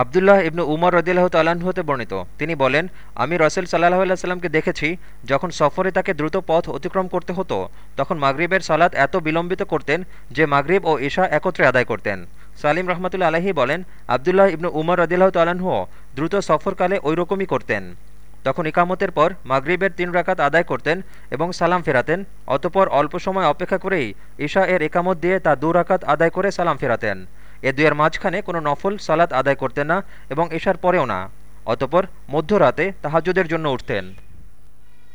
আবদুল্লাহ ইবনু উমর রদিল্লাহ হতে বর্ণিত। তিনি বলেন, আমি রসেল সাল্লাহ সাল্লামকে দেখেছি, যখন সফরে তাকে দ্রুত পথ অতিক্রম করতে হতো, তখন মাগরিবের সালাত এত বিলম্বিত করতেন যে মাগরিব ও ঈশা একত্রে আদায় করতেন। সালিম রহমতুল্লা আলহী বলেন, আবদুল্লাহ ইবনু উমর রদিল্লাহ তাল্লাহ্ন দ্রুত সফরকালে ওই রকমই করতেন। তখন ইকামতের পর মাগরিবের তিন রাকাত আদায় করতেন এবং সালাম ফেরাতেন, অতপর অল্প সময় অপেক্ষা করেই ঈশা এর একামত দিয়ে তা দু রাকাত আদায় করে সালাম ফেরাতেন। এ দুয়ের মাঝখানে কোনো নফল সালাত আদায় করতেন না এবং এশার পরেও না। অতপর মধ্যরাতে তাহাজুদের জন্য উঠতেন।